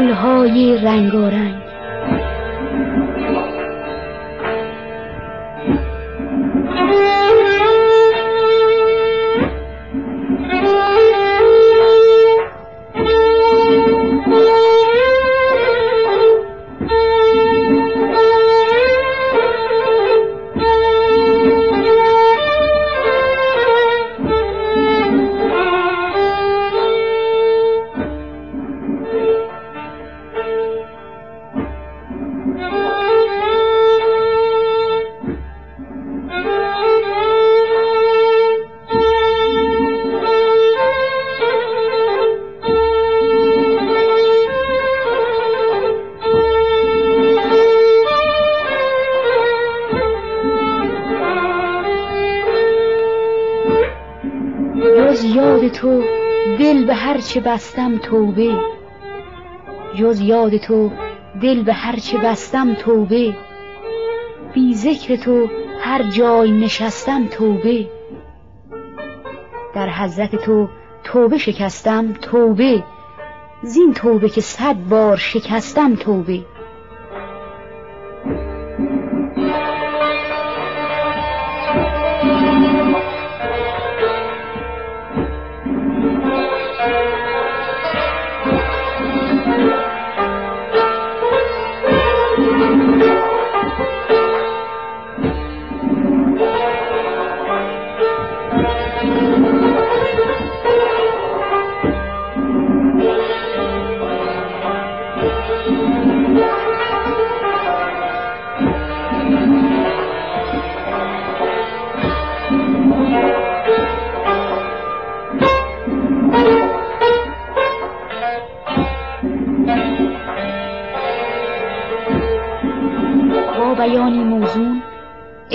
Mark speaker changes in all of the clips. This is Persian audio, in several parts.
Speaker 1: گلهای رنگارنگ تو دل به هر چه بستم توبه. جز یاد تو دل به هر چه بستم توبه. بی ذکر تو هر جای نشستم توبه. در حضرت تو توبه شکستم توبه. زین توبه که صد بار شکستم توبه.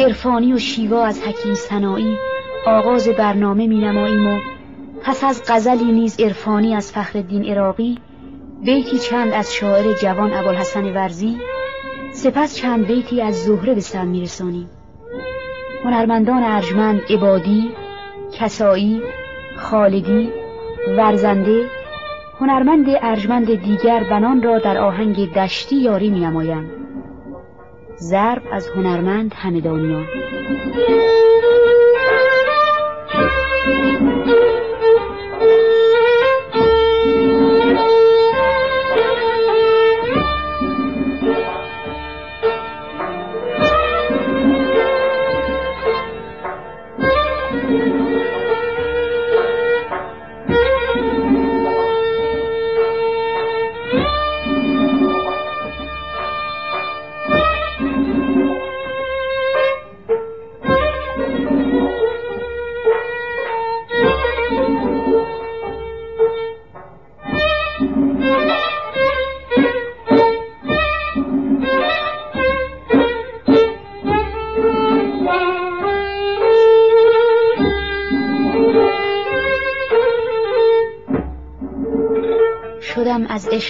Speaker 1: عرفانی و شیوا از حکیم سنایی آغاز برنامه می نماییم و پس از غزلی نیز عرفانی از فخر عراقی بیتی چند از شاعر جوان ابوالحسن ورزی سپس چند بیتی از زهره به سر میرسانیم هنرمندان ارجمند عبادی کسایی خالدی ورزنده هنرمند ارجمند دیگر بنان را در آهنگ دشتی یاری می نمایند. ضرب از هنرمند همدانیان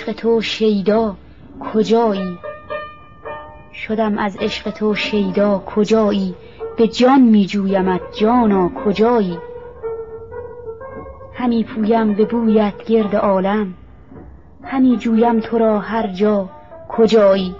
Speaker 1: عشق تو شیدا کجایی؟ شدم از عشق تو شیدا کجایی؟ به جان می جویمت جانا کجایی؟ همی پویم به بویت گرد عالم همی جویم تو را هر جا کجایی؟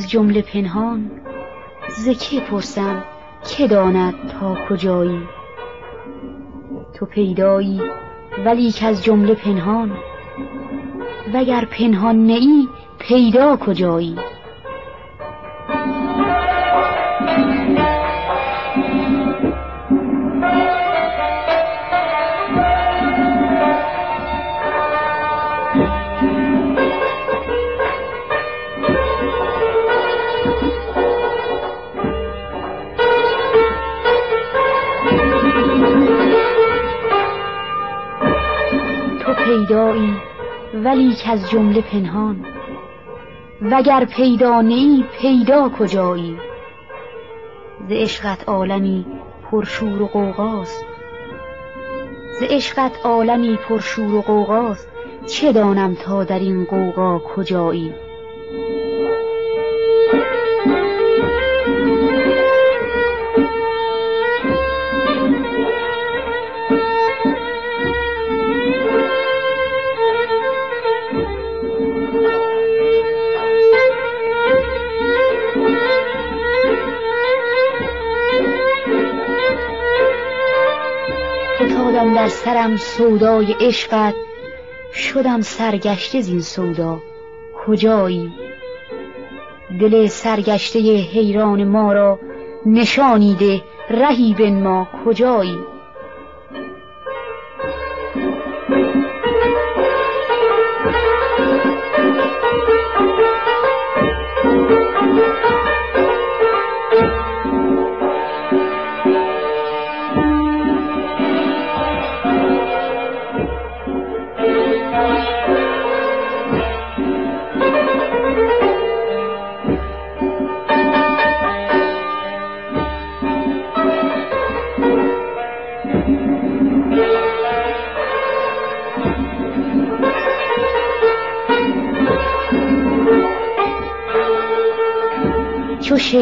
Speaker 1: از جمله پنهان ز که پرسم که داند تا کجایی؟ تو پیدایی ولی که از جمله پنهان. وگر پنهان نئی پیدا کجایی؟ ولی که از جمله پنهان. وگر پیدا نیی پیدا کجایی؟ ز عشقت عالمی پرشور و قوقاست ز عشقت عالمی پرشور و قوقاست چه دانم تا در این قوقا کجایی؟ سرم سودای عشقت شدم سرگشته زین سودا. کجایی؟ دل سرگشته حیران ما را نشانی ده رهی بنما. کجایی؟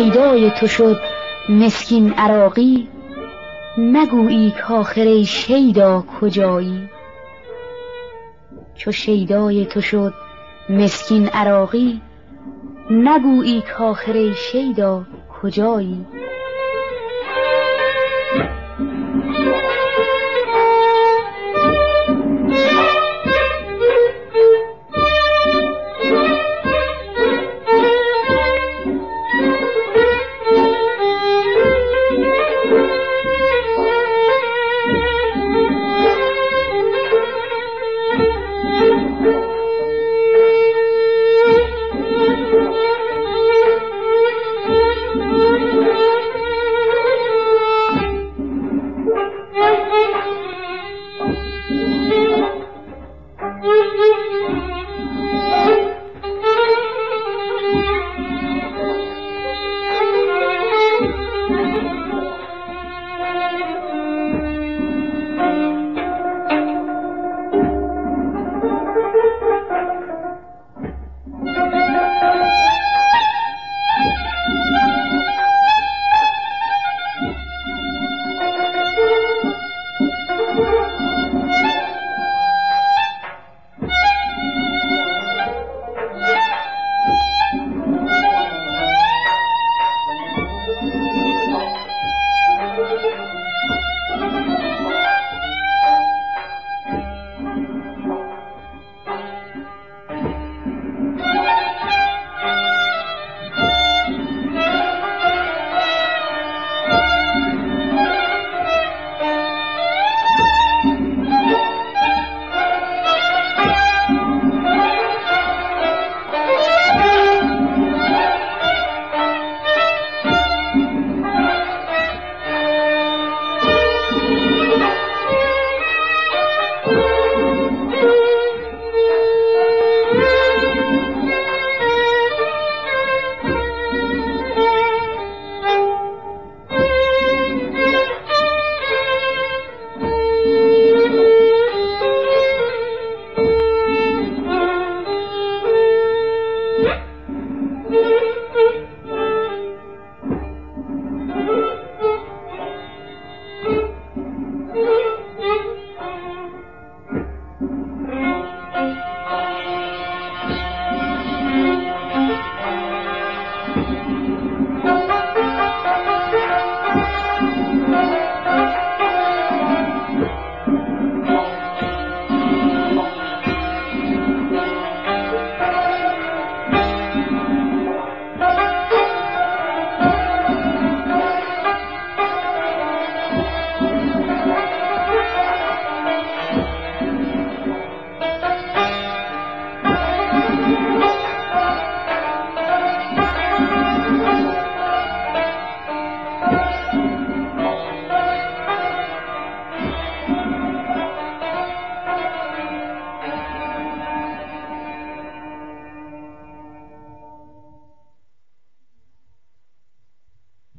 Speaker 1: چو شیدای تو شد مسکین عراقی. نگویی کآخر ای شیدا کجایی. چو شیدای تو شد مسکین عراقی. نگویی کآخر ای شیدا کجایی.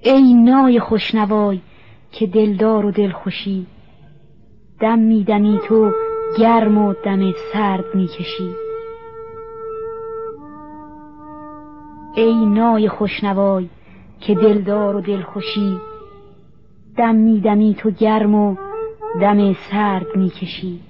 Speaker 1: ای نای خوشنوای که دلدار و دلخوشی دم میدمی تو گرم و دم سرد می‌کشی. ای نای خوشنوای که دلدار و دلخوشی دم میدمی تو گرم و دم سرد می‌کشی.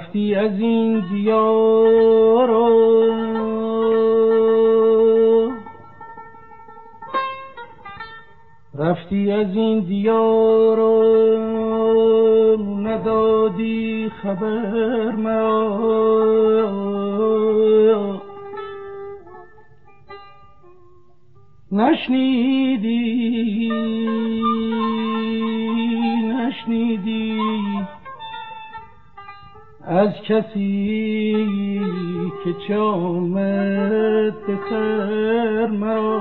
Speaker 2: رفتی از این دیار رفتی از این دیار ندادی خبر نشنیدی نشنیدی از کسی که چه آمد به خر مرا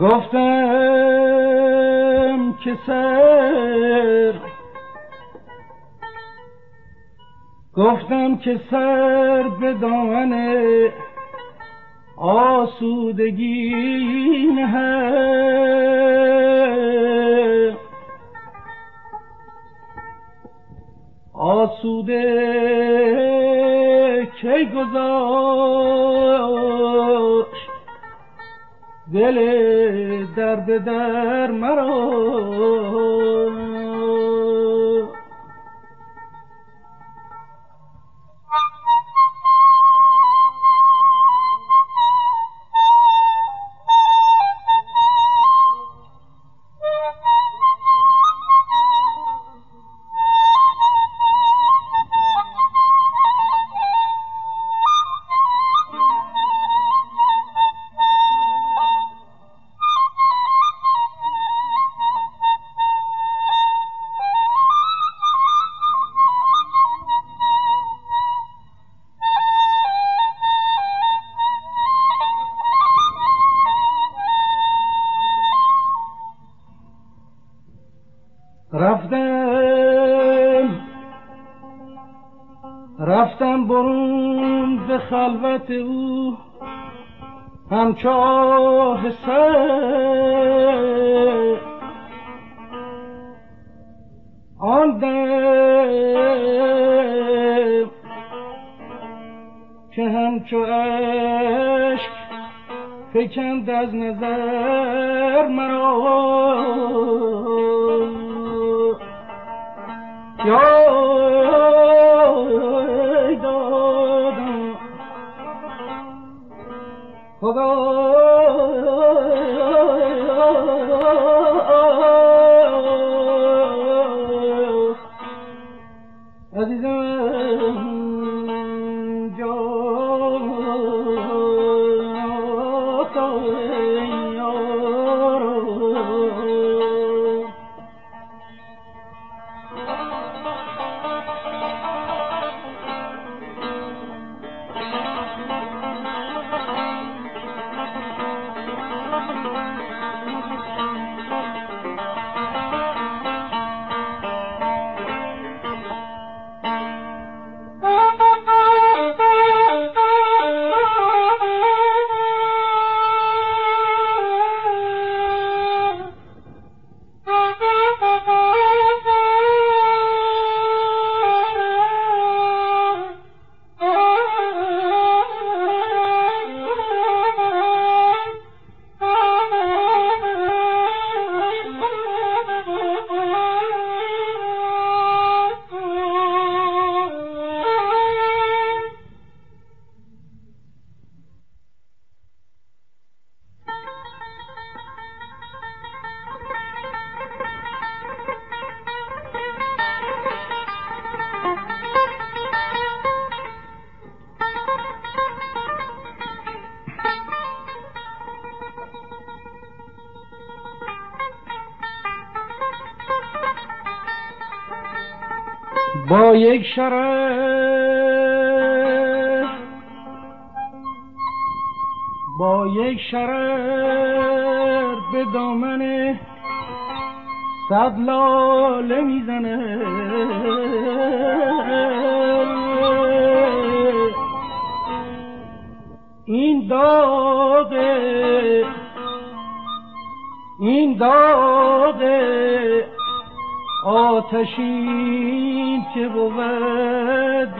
Speaker 2: گفتم که سر گفتم که سر به دامن آسودگی نه آسوده کی گذاشت دل در به در مرا. خلوت او سر. آن دم که همچو عشق فکند از نظر مرا. با یک شرف. با یک شرف به دامن صد لاله می‌زنه. این داغ این داغ آتشین که بود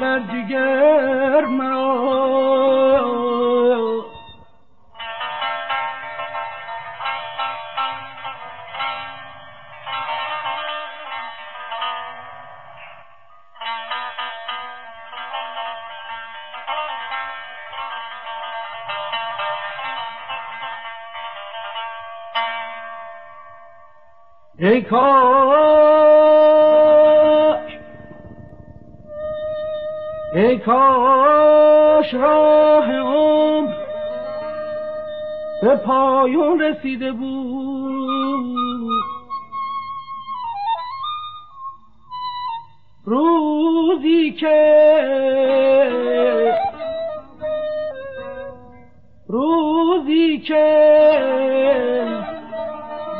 Speaker 2: بر جگر مرا؟ ای کاش ای کاش راه عمر به پایان رسیده بود. روزی که روزی که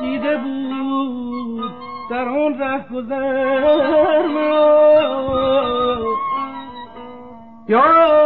Speaker 2: دیده بود در آن ره گذر یا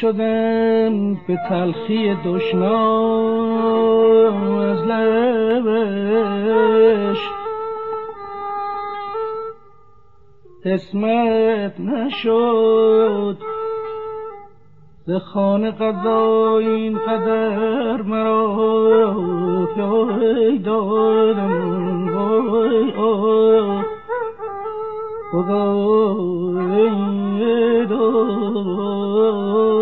Speaker 2: شدم به تلخی دشنام از لبش. قسمت نشد ز خانه قضا این قدر مرا دادم. خدای دایم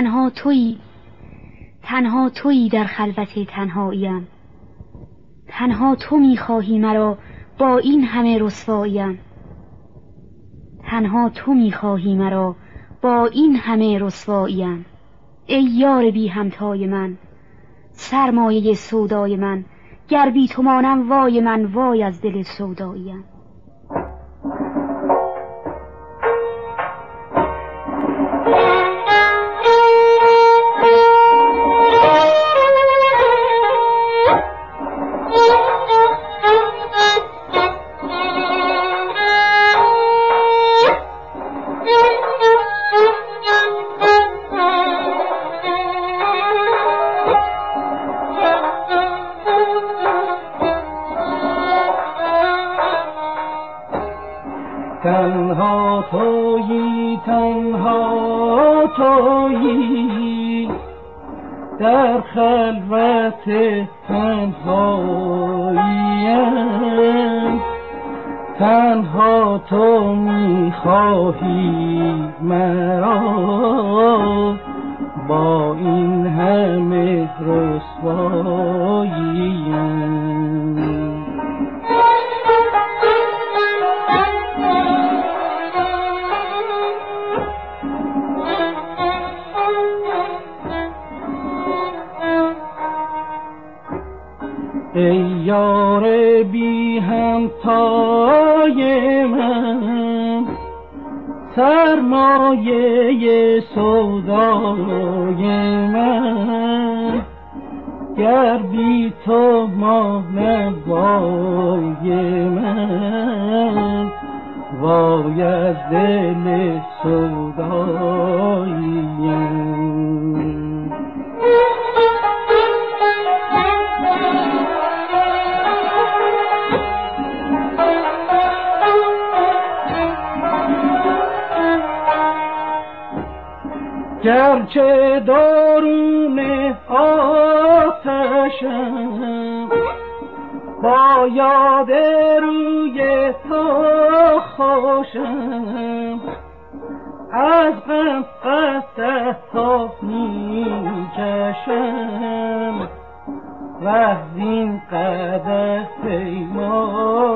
Speaker 1: تنها تویی تنها تویی در خلوت تنهاییم. تنها تو می‌خواهی مرا با این همه رسواییم. تنها تو می‌خواهی مرا با این همه رسواییم. ای یار بی همتای من سرمایه سودای من گر بی تو مانم وای من وای از دل سوداییم.
Speaker 2: تنها تویی تنها تویی. در خلوت تنهاییم. تنها تو می‌خواهی مرا. یار بی همتای من سرمایه سودای من. گر بی تو ما نبای من وای از دل سوداییم گرچه دارون آتشم با یاد روی تو خوشم از غم تا می‌کشم و از این قده پیماییم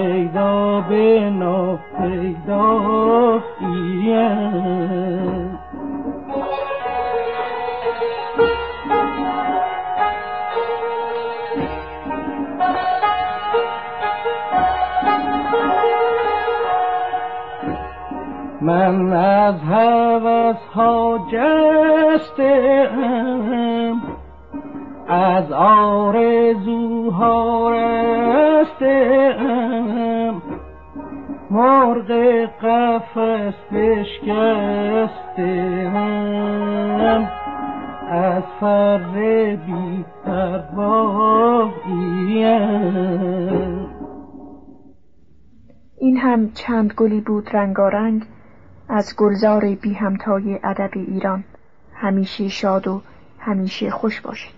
Speaker 2: پیدا به ناپیداییم من از هوس ها جستم از آرزوها مرغ قفس بشکستم از فر بی
Speaker 3: این هم چند گلی بود رنگارنگ از گلزار بی همتای ادب ایران. همیشه شاد و همیشه خوش باشید.